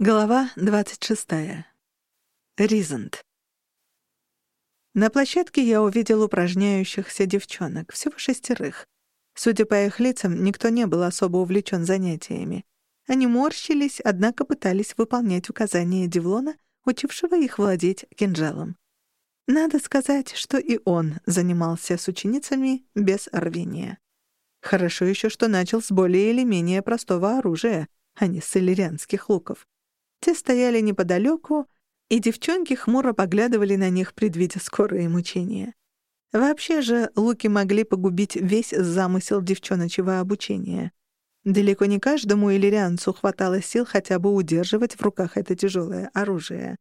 Глава 26. Ризент. На площадке я увидел упражняющихся девчонок, всего шестерых. Судя по их лицам, никто не был особо увлечен занятиями. Они морщились, однако пытались выполнять указания Девлона, учившего их владеть кинжалом. Надо сказать, что и он занимался с ученицами без рвения. Хорошо еще, что начал с более или менее простого оружия, а не с иллирианских луков. Те стояли неподалеку, и девчонки хмуро поглядывали на них, предвидя скорые мучения. Вообще же луки могли погубить весь замысел девчоночего обучения. Далеко не каждому иллирианцу хватало сил хотя бы удерживать в руках это тяжелое оружие.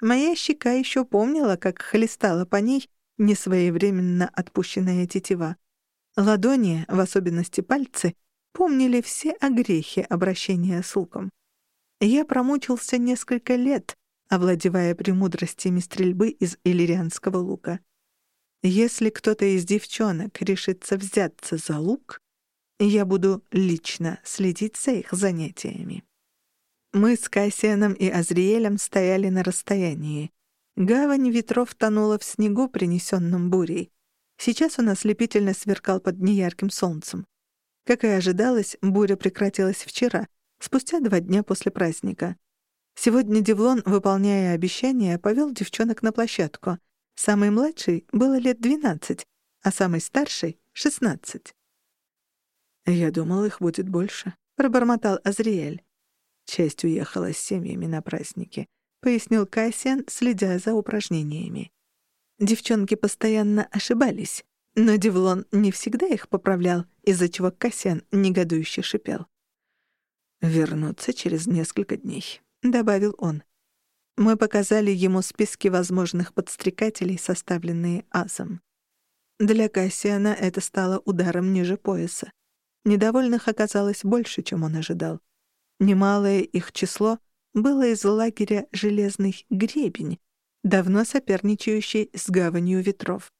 Моя щека еще помнила, как хлестала по ней несвоевременно отпущенная тетива. Ладони, в особенности пальцы, помнили все огрехи обращения с луком. Я промучился несколько лет, овладевая премудростями стрельбы из иллирианского лука. Если кто-то из девчонок решится взяться за лук, я буду лично следить за их занятиями. Мы с Кассианом и Азриэлем стояли на расстоянии. Гавань ветров тонула в снегу, принесенном бурей. Сейчас он ослепительно сверкал под неярким солнцем. Как и ожидалось, буря прекратилась вчера, спустя два дня после праздника. Сегодня Девлон, выполняя обещание, повел девчонок на площадку. Самый младший было лет двенадцать, а самый старший — шестнадцать. «Я думал, их будет больше», — пробормотал Азриэль. Часть уехала с семьями на праздники, — пояснил Кассиан, следя за упражнениями. Девчонки постоянно ошибались, но Девлон не всегда их поправлял, из-за чего Кассиан негодующе шипел. «Вернуться через несколько дней», — добавил он. Мы показали ему списки возможных подстрекателей, составленные Азом. Для Кассиана это стало ударом ниже пояса. Недовольных оказалось больше, чем он ожидал. Немалое их число было из лагеря «Железный гребень», давно соперничающий с гаванью ветров.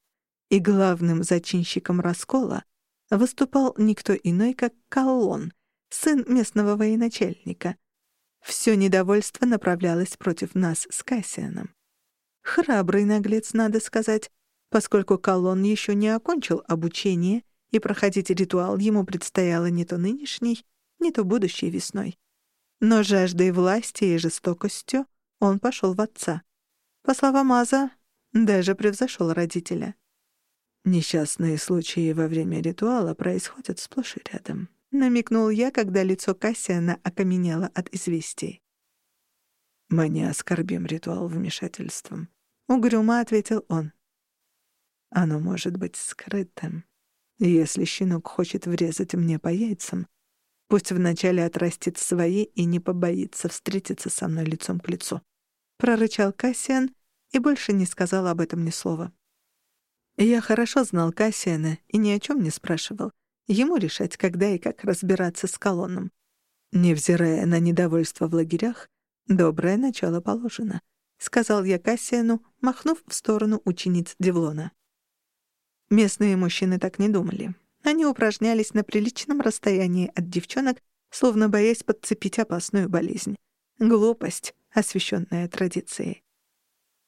И главным зачинщиком раскола выступал никто иной, как Каллон, сын местного военачальника. Все недовольство направлялось против нас с Кассианом. Храбрый наглец, надо сказать, поскольку Колон еще не окончил обучение, и проходить ритуал ему предстояло не то нынешней, не то будущей весной. Но жаждой власти и жестокостью он пошел в отца. По словам Аза, даже превзошел родителя. Несчастные случаи во время ритуала происходят сплошь и рядом намекнул я, когда лицо Кассиана окаменело от известий. «Мы не оскорбим ритуал вмешательством», — угрюмо ответил он. «Оно может быть скрытым. Если щенок хочет врезать мне по яйцам, пусть вначале отрастит свои и не побоится встретиться со мной лицом к лицу», — прорычал Кассиан и больше не сказал об этом ни слова. Я хорошо знал Кассиана и ни о чем не спрашивал. Ему решать, когда и как разбираться с колонном. Невзирая на недовольство в лагерях, доброе начало положено, — сказал я Кассиану, махнув в сторону учениц Девлона. Местные мужчины так не думали. Они упражнялись на приличном расстоянии от девчонок, словно боясь подцепить опасную болезнь. Глупость, освященная традицией.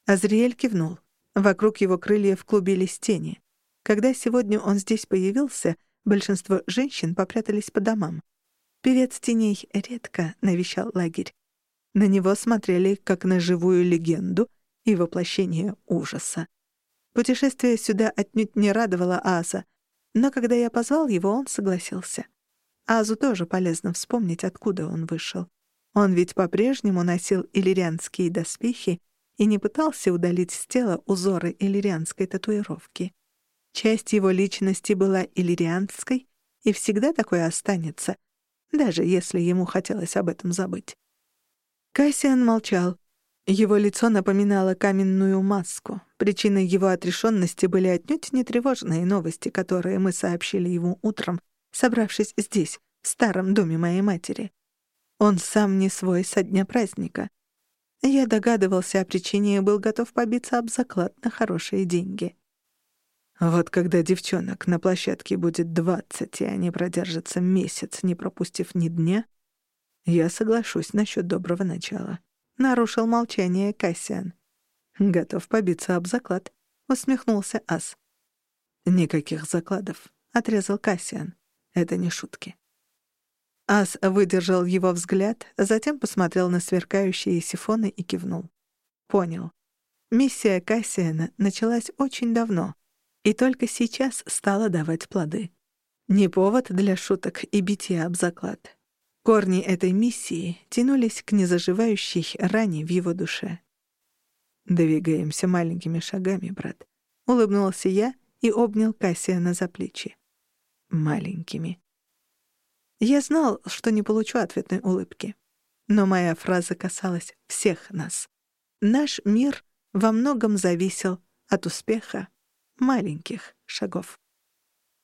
Азриэль кивнул. Вокруг его крыльев клубились тени. Когда сегодня он здесь появился — Большинство женщин попрятались по домам. Певец теней редко навещал лагерь. На него смотрели как на живую легенду и воплощение ужаса. Путешествие сюда отнюдь не радовало Аза, но когда я позвал его, он согласился. Азу тоже полезно вспомнить, откуда он вышел. Он ведь по-прежнему носил иллирианские доспехи и не пытался удалить с тела узоры иллирианской татуировки. Часть его личности была иллирианской и всегда такой останется, даже если ему хотелось об этом забыть. Кассиан молчал. Его лицо напоминало каменную маску. Причиной его отрешенности были отнюдь не тревожные новости, которые мы сообщили ему утром, собравшись здесь, в старом доме моей матери. Он сам не свой со дня праздника. Я догадывался о причине и был готов побиться об заклад на хорошие деньги. Вот когда девчонок на площадке будет двадцать, и они продержатся месяц, не пропустив ни дня, «Я соглашусь насчет доброго начала», — нарушил молчание Кассиан. «Готов побиться об заклад», — усмехнулся Ас. «Никаких закладов», — отрезал Кассиан. «Это не шутки». Ас выдержал его взгляд, затем посмотрел на сверкающие сифоны и кивнул. Понял. Миссия Кассиана началась очень давно и только сейчас стала давать плоды. Не повод для шуток и битья об заклад. Корни этой миссии тянулись к незаживающей ране в его душе. «Двигаемся маленькими шагами, брат», — улыбнулся я и обнял Кассиана за плечи. «Маленькими». Я знал, что не получу ответной улыбки. Но моя фраза касалась всех нас. Наш мир во многом зависел от успеха маленьких шагов.